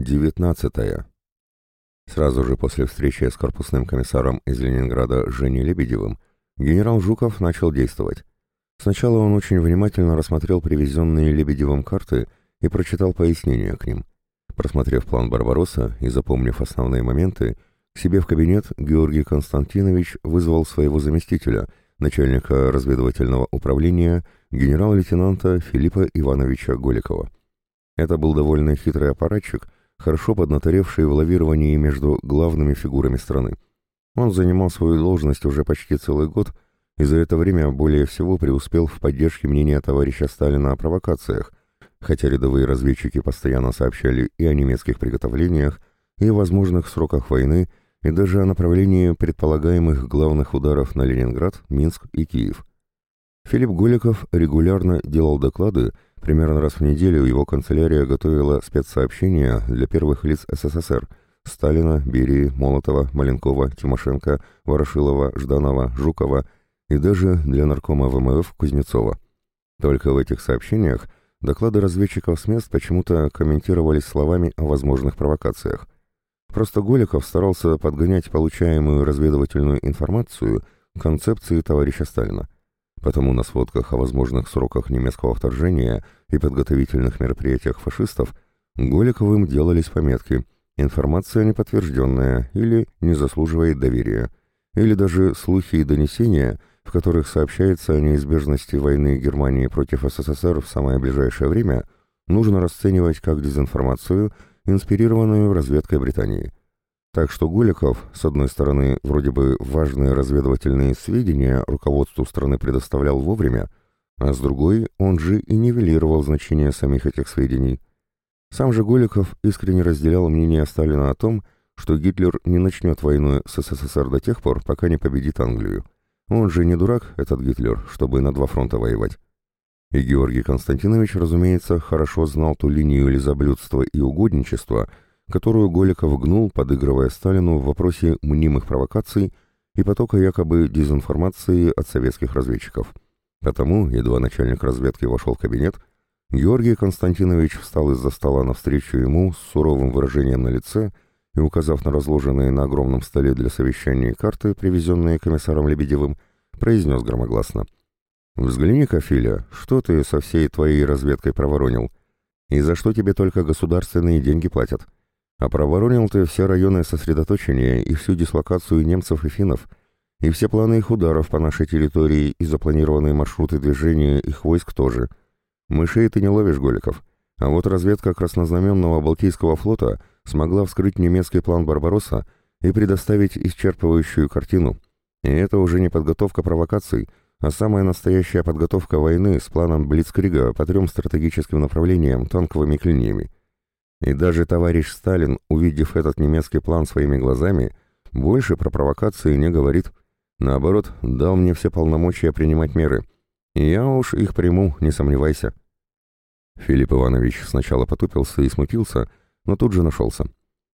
19. Сразу же после встречи с корпусным комиссаром из Ленинграда Женей Лебедевым генерал Жуков начал действовать. Сначала он очень внимательно рассмотрел привезенные Лебедевым карты и прочитал пояснения к ним. Просмотрев план Барбаросса и запомнив основные моменты, к себе в кабинет Георгий Константинович вызвал своего заместителя, начальника разведывательного управления, генерал-лейтенанта Филиппа Ивановича Голикова. Это был довольно хитрый аппаратчик – хорошо поднаторевший в лавировании между главными фигурами страны. Он занимал свою должность уже почти целый год и за это время более всего преуспел в поддержке мнения товарища Сталина о провокациях, хотя рядовые разведчики постоянно сообщали и о немецких приготовлениях, и о возможных сроках войны, и даже о направлении предполагаемых главных ударов на Ленинград, Минск и Киев. Филипп Голиков регулярно делал доклады, Примерно раз в неделю его канцелярия готовила спецсообщения для первых лиц СССР – Сталина, Берии, Молотова, Маленкова, Тимошенко, Ворошилова, Жданова, Жукова и даже для наркома ВМФ Кузнецова. Только в этих сообщениях доклады разведчиков с мест почему-то комментировались словами о возможных провокациях. Просто Голиков старался подгонять получаемую разведывательную информацию к концепции товарища Сталина – Потому на сводках о возможных сроках немецкого вторжения и подготовительных мероприятиях фашистов Голиковым делались пометки «информация неподтвержденная» или «не заслуживает доверия», или даже слухи и донесения, в которых сообщается о неизбежности войны Германии против СССР в самое ближайшее время, нужно расценивать как дезинформацию, инспирированную разведкой Британии. Так что Гуликов, с одной стороны, вроде бы важные разведывательные сведения руководству страны предоставлял вовремя, а с другой, он же и нивелировал значение самих этих сведений. Сам же Голиков искренне разделял мнение Сталина о том, что Гитлер не начнет войну с СССР до тех пор, пока не победит Англию. Он же не дурак, этот Гитлер, чтобы на два фронта воевать. И Георгий Константинович, разумеется, хорошо знал ту линию лизоблюдства и угодничества, которую Голиков гнул, подыгрывая Сталину в вопросе мнимых провокаций и потока якобы дезинформации от советских разведчиков. Потому, едва начальник разведки вошел в кабинет, Георгий Константинович встал из-за стола навстречу ему с суровым выражением на лице и, указав на разложенные на огромном столе для совещания карты, привезенные комиссаром Лебедевым, произнес громогласно. «Взгляни-ка, Филя, что ты со всей твоей разведкой проворонил? И за что тебе только государственные деньги платят?» А проворонил ты все районы сосредоточения и всю дислокацию немцев и финнов, и все планы их ударов по нашей территории и запланированные маршруты движения их войск тоже. Мышей ты не ловишь, Голиков. А вот разведка краснознаменного Балтийского флота смогла вскрыть немецкий план Барбаросса и предоставить исчерпывающую картину. И это уже не подготовка провокаций, а самая настоящая подготовка войны с планом Блицкрига по трем стратегическим направлениям танковыми клиниями. И даже товарищ Сталин, увидев этот немецкий план своими глазами, больше про провокации не говорит. Наоборот, дал мне все полномочия принимать меры. И я уж их приму, не сомневайся. Филипп Иванович сначала потупился и смутился, но тут же нашелся.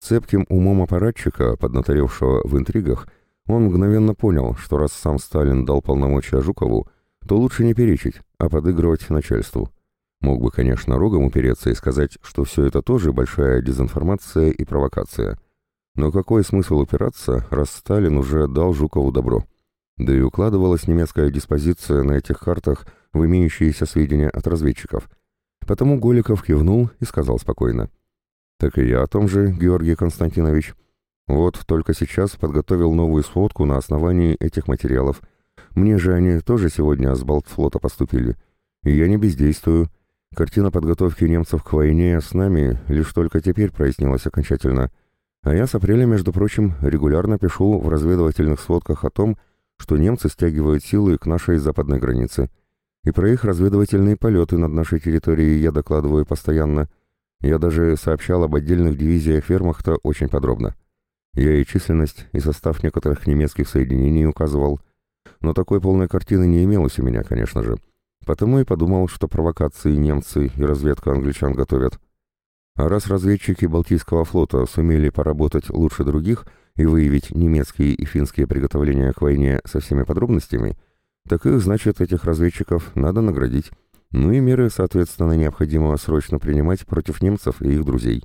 Цепким умом аппаратчика, поднаторевшего в интригах, он мгновенно понял, что раз сам Сталин дал полномочия Жукову, то лучше не перечить, а подыгрывать начальству. Мог бы, конечно, рогом упереться и сказать, что все это тоже большая дезинформация и провокация. Но какой смысл упираться, раз Сталин уже дал Жукову добро? Да и укладывалась немецкая диспозиция на этих картах в имеющиеся сведения от разведчиков. Потому Голиков кивнул и сказал спокойно. «Так и я о том же, Георгий Константинович. Вот только сейчас подготовил новую сводку на основании этих материалов. Мне же они тоже сегодня с Балтфлота поступили. И я не бездействую» Картина подготовки немцев к войне с нами лишь только теперь прояснилась окончательно, а я с апреля, между прочим, регулярно пишу в разведывательных сводках о том, что немцы стягивают силы к нашей западной границе. И про их разведывательные полеты над нашей территорией я докладываю постоянно. Я даже сообщал об отдельных дивизиях вермахта очень подробно. Я и численность, и состав некоторых немецких соединений указывал. Но такой полной картины не имелось у меня, конечно же. Потому и подумал, что провокации немцы и разведка англичан готовят. А раз разведчики Балтийского флота сумели поработать лучше других и выявить немецкие и финские приготовления к войне со всеми подробностями, так их, значит, этих разведчиков надо наградить. Ну и меры, соответственно, необходимо срочно принимать против немцев и их друзей.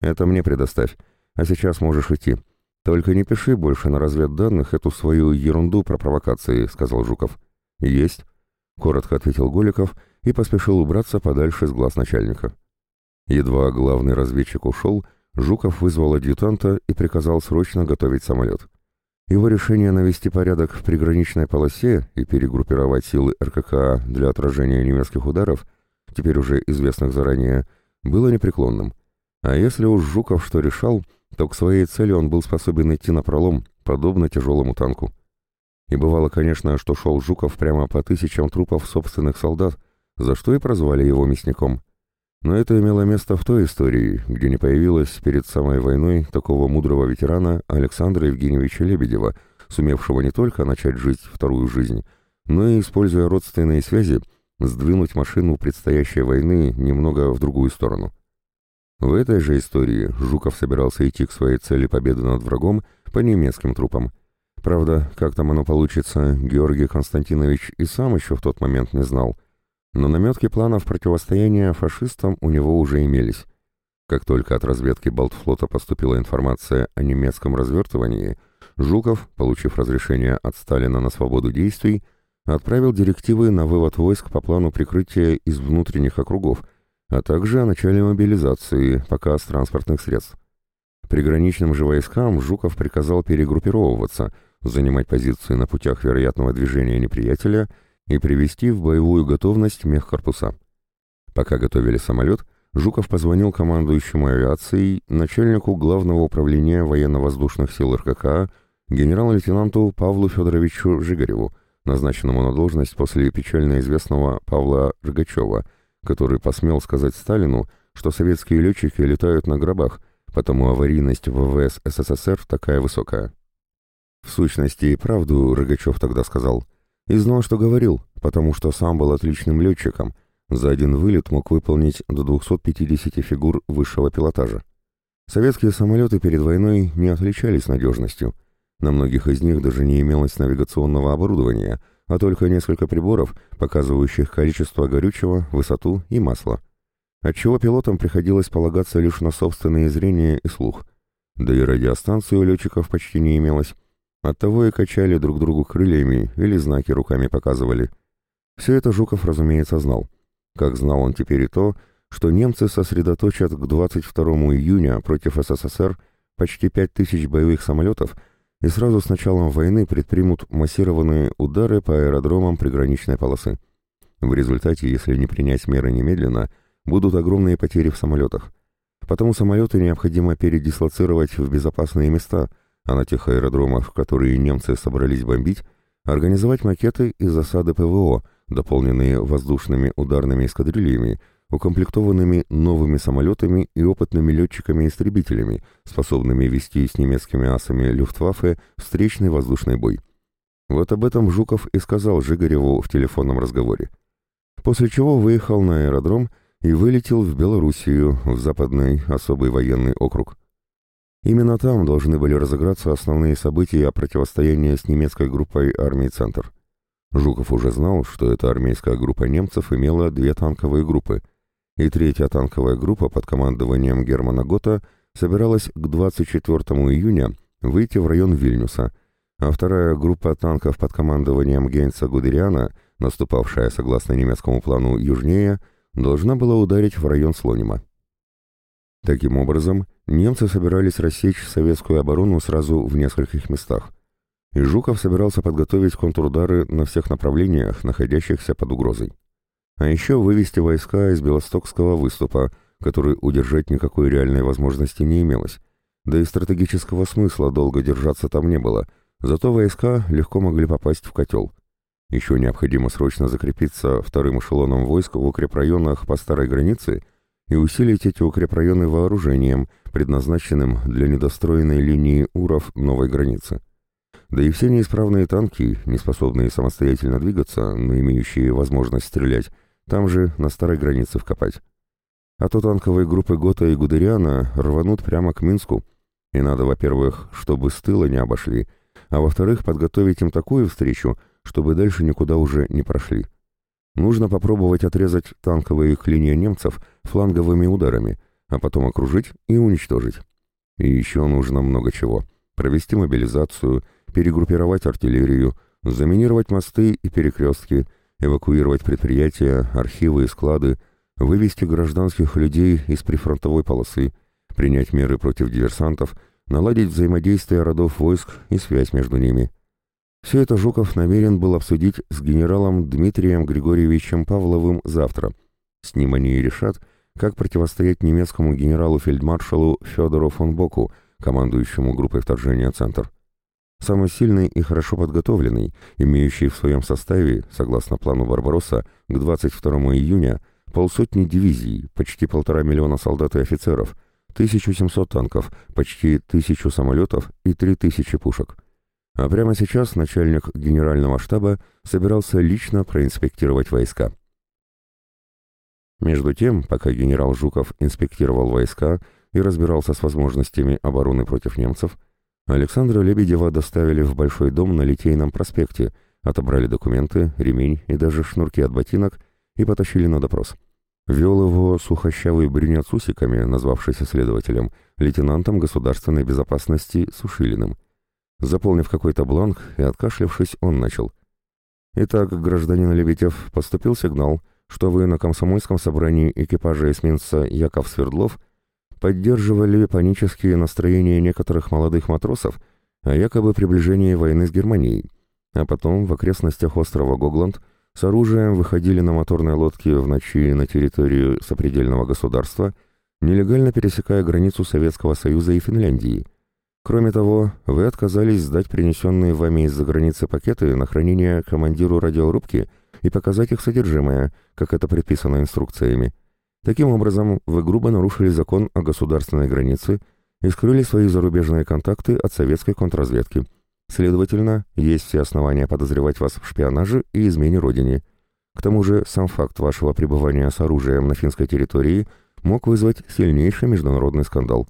«Это мне предоставь, а сейчас можешь идти. Только не пиши больше на разведданных эту свою ерунду про провокации», — сказал Жуков. «Есть», — коротко ответил Голиков и поспешил убраться подальше с глаз начальника. Едва главный разведчик ушел, Жуков вызвал адъютанта и приказал срочно готовить самолет. Его решение навести порядок в приграничной полосе и перегруппировать силы РККА для отражения немецких ударов, теперь уже известных заранее, было непреклонным. А если уж Жуков что решал, то к своей цели он был способен идти на пролом, подобно тяжелому танку. И бывало, конечно, что шел Жуков прямо по тысячам трупов собственных солдат, за что и прозвали его мясником. Но это имело место в той истории, где не появилось перед самой войной такого мудрого ветерана Александра Евгеньевича Лебедева, сумевшего не только начать жить вторую жизнь, но и, используя родственные связи, сдвинуть машину предстоящей войны немного в другую сторону. В этой же истории Жуков собирался идти к своей цели победы над врагом по немецким трупам. Правда, как там оно получится, Георгий Константинович и сам еще в тот момент не знал – но наметки планов противостояния фашистам у него уже имелись. Как только от разведки Балтфлота поступила информация о немецком развертывании, Жуков, получив разрешение от Сталина на свободу действий, отправил директивы на вывод войск по плану прикрытия из внутренних округов, а также о начале мобилизации, показ транспортных средств. Приграничным же войскам Жуков приказал перегруппировываться, занимать позиции на путях вероятного движения неприятеля – и привести в боевую готовность мехкорпуса. Пока готовили самолет, Жуков позвонил командующему авиацией, начальнику Главного управления военно-воздушных сил РКК, генерал-лейтенанту Павлу Федоровичу Жигареву, назначенному на должность после печально известного Павла Рогачева, который посмел сказать Сталину, что советские летчики летают на гробах, потому аварийность ВВС СССР такая высокая. В сущности и правду Рогачев тогда сказал – и знал, что говорил, потому что сам был отличным летчиком. За один вылет мог выполнить до 250 фигур высшего пилотажа. Советские самолеты перед войной не отличались надежностью. На многих из них даже не имелось навигационного оборудования, а только несколько приборов, показывающих количество горючего, высоту и масла. Отчего пилотам приходилось полагаться лишь на собственное зрение и слух. Да и радиостанции у летчиков почти не имелось, Оттого и качали друг другу крыльями или знаки руками показывали. Все это Жуков, разумеется, знал. Как знал он теперь и то, что немцы сосредоточат к 22 июня против СССР почти 5000 боевых самолетов и сразу с началом войны предпримут массированные удары по аэродромам приграничной полосы. В результате, если не принять меры немедленно, будут огромные потери в самолетах. Потому самолеты необходимо передислоцировать в безопасные места – а на тех аэродромах, которые немцы собрались бомбить, организовать макеты и засады ПВО, дополненные воздушными ударными эскадрильями, укомплектованными новыми самолетами и опытными летчиками-истребителями, способными вести с немецкими асами Люфтваффе встречный воздушный бой. Вот об этом Жуков и сказал Жигареву в телефонном разговоре. После чего выехал на аэродром и вылетел в Белоруссию, в западный особый военный округ. Именно там должны были разыграться основные события противостояния с немецкой группой армии «Центр». Жуков уже знал, что эта армейская группа немцев имела две танковые группы, и третья танковая группа под командованием Германа Гота собиралась к 24 июня выйти в район Вильнюса, а вторая группа танков под командованием Гейнца Гудериана, наступавшая согласно немецкому плану южнее, должна была ударить в район Слонима. Таким образом, немцы собирались рассечь советскую оборону сразу в нескольких местах. И Жуков собирался подготовить контрудары на всех направлениях, находящихся под угрозой. А еще вывести войска из Белостокского выступа, который удержать никакой реальной возможности не имелось. Да и стратегического смысла долго держаться там не было, зато войска легко могли попасть в котел. Еще необходимо срочно закрепиться вторым эшелоном войск в укрепрайонах по старой границе – и усилить эти укрепрайоны вооружением, предназначенным для недостроенной линии Уров новой границы. Да и все неисправные танки, не способные самостоятельно двигаться, но имеющие возможность стрелять, там же на старой границе вкопать. А то танковые группы Гота и Гудериана рванут прямо к Минску, и надо, во-первых, чтобы с тыла не обошли, а во-вторых, подготовить им такую встречу, чтобы дальше никуда уже не прошли. Нужно попробовать отрезать танковые клинья немцев фланговыми ударами, а потом окружить и уничтожить. И еще нужно много чего. Провести мобилизацию, перегруппировать артиллерию, заминировать мосты и перекрестки, эвакуировать предприятия, архивы и склады, вывести гражданских людей из прифронтовой полосы, принять меры против диверсантов, наладить взаимодействие родов войск и связь между ними. Все это Жуков намерен был обсудить с генералом Дмитрием Григорьевичем Павловым завтра. С ним они и решат, как противостоять немецкому генералу-фельдмаршалу Федору фон Боку, командующему группой вторжения «Центр». Самый сильный и хорошо подготовленный, имеющий в своем составе, согласно плану Барбаросса, к 22 июня полсотни дивизий, почти полтора миллиона солдат и офицеров, 1700 танков, почти 1000 самолетов и 3000 пушек. А прямо сейчас начальник генерального штаба собирался лично проинспектировать войска. Между тем, пока генерал Жуков инспектировал войска и разбирался с возможностями обороны против немцев, Александра Лебедева доставили в Большой дом на Литейном проспекте, отобрали документы, ремень и даже шнурки от ботинок и потащили на допрос. Вел его сухощавый брюнет с усиками, назвавшийся следователем, лейтенантом государственной безопасности Сушилиным. Заполнив какой-то бланк и откашлявшись, он начал. «Итак, гражданин Лебедев, поступил сигнал, что вы на комсомольском собрании экипажа эсминца Яков Свердлов поддерживали панические настроения некоторых молодых матросов о якобы приближении войны с Германией, а потом в окрестностях острова Гогланд с оружием выходили на моторной лодке в ночи на территорию сопредельного государства, нелегально пересекая границу Советского Союза и Финляндии. Кроме того, вы отказались сдать принесенные вами из-за границы пакеты на хранение командиру радиорубки и показать их содержимое, как это предписано инструкциями. Таким образом, вы грубо нарушили закон о государственной границе и скрыли свои зарубежные контакты от советской контрразведки. Следовательно, есть все основания подозревать вас в шпионаже и измене родине. К тому же, сам факт вашего пребывания с оружием на финской территории мог вызвать сильнейший международный скандал.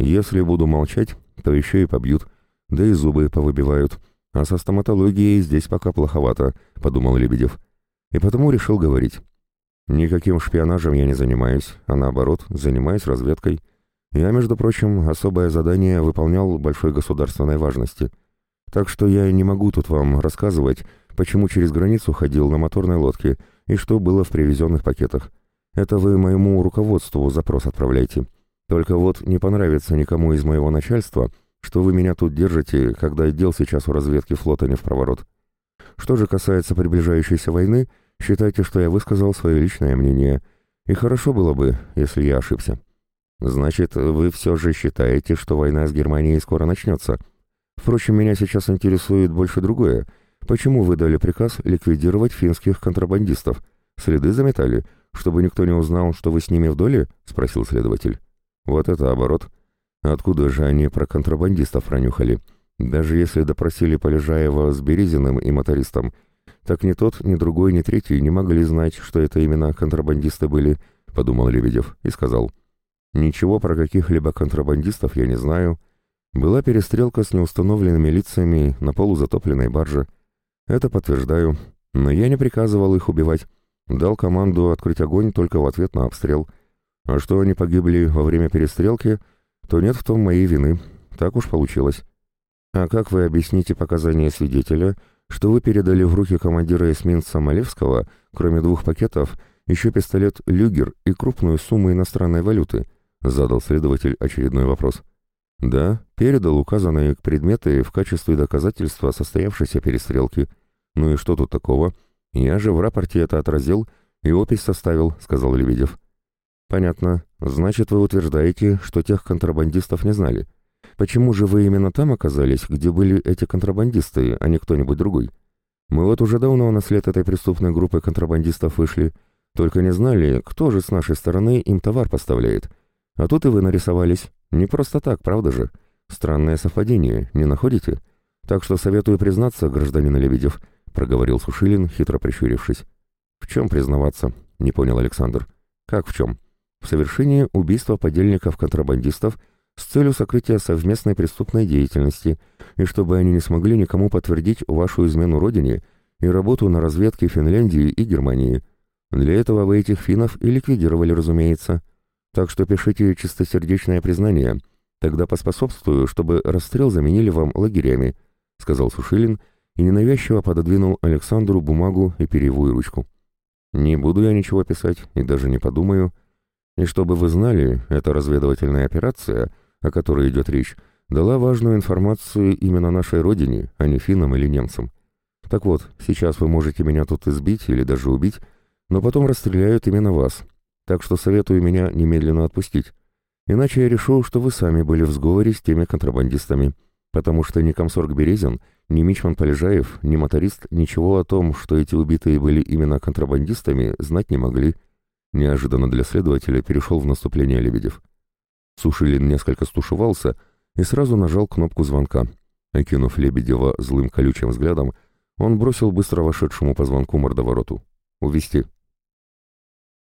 Если буду молчать, то еще и побьют, да и зубы повыбивают. А со стоматологией здесь пока плоховато, подумал Лебедев. И потому решил говорить. Никаким шпионажем я не занимаюсь, а наоборот, занимаюсь разведкой. Я, между прочим, особое задание выполнял большой государственной важности. Так что я не могу тут вам рассказывать, почему через границу ходил на моторной лодке и что было в привезенных пакетах. Это вы моему руководству запрос отправляйте. Только вот не понравится никому из моего начальства, что вы меня тут держите, когда отдел сейчас у разведки флота не в проворот. Что же касается приближающейся войны, считайте, что я высказал свое личное мнение, и хорошо было бы, если я ошибся. Значит, вы все же считаете, что война с Германией скоро начнется? Впрочем, меня сейчас интересует больше другое. Почему вы дали приказ ликвидировать финских контрабандистов? Следы заметали, чтобы никто не узнал, что вы с ними в доле? Спросил следователь. Вот это оборот. Откуда же они про контрабандистов пронюхали? Даже если допросили Полежаева с Березиным и мотористом, так ни тот, ни другой, ни третий не могли знать, что это именно контрабандисты были, подумал Лебедев и сказал. Ничего про каких-либо контрабандистов я не знаю. Была перестрелка с неустановленными лицами на полузатопленной барже. Это подтверждаю, но я не приказывал их убивать. Дал команду открыть огонь только в ответ на обстрел — а что они погибли во время перестрелки, то нет в том моей вины. Так уж получилось. А как вы объясните показания свидетеля, что вы передали в руки командира эсминца Малевского, кроме двух пакетов, еще пистолет «Люгер» и крупную сумму иностранной валюты? Задал следователь очередной вопрос. Да, передал указанные предметы в качестве доказательства состоявшейся перестрелки. Ну и что тут такого? Я же в рапорте это отразил и опись составил, сказал Лебедев. «Понятно. Значит, вы утверждаете, что тех контрабандистов не знали. Почему же вы именно там оказались, где были эти контрабандисты, а не кто-нибудь другой? Мы вот уже давно на след этой преступной группы контрабандистов вышли, только не знали, кто же с нашей стороны им товар поставляет. А тут и вы нарисовались. Не просто так, правда же? Странное совпадение, не находите? Так что советую признаться, гражданин Лебедев», — проговорил Сушилин, хитро прищурившись. «В чем признаваться?» — не понял Александр. «Как в чем?» В совершении убийства подельников-контрабандистов с целью сокрытия совместной преступной деятельности и чтобы они не смогли никому подтвердить вашу измену родине и работу на разведке Финляндии и Германии. Для этого вы этих финнов и ликвидировали, разумеется. Так что пишите чистосердечное признание, тогда поспособствую, чтобы расстрел заменили вам лагерями», — сказал Сушилин и ненавязчиво пододвинул Александру бумагу и перьевую ручку. «Не буду я ничего писать и даже не подумаю. И чтобы вы знали, эта разведывательная операция, о которой идет речь, дала важную информацию именно нашей родине, а не финнам или немцам. Так вот, сейчас вы можете меня тут избить или даже убить, но потом расстреляют именно вас. Так что советую меня немедленно отпустить. Иначе я решу, что вы сами были в сговоре с теми контрабандистами, потому что ни комсорг Березин, ни Мичман Полежаев, ни моторист ничего о том, что эти убитые были именно контрабандистами, знать не могли. Неожиданно для следователя перешел в наступление Лебедев. Сушилин несколько стушевался и сразу нажал кнопку звонка. Окинув Лебедева злым колючим взглядом, он бросил быстро вошедшему по звонку мордовороту. «Увести».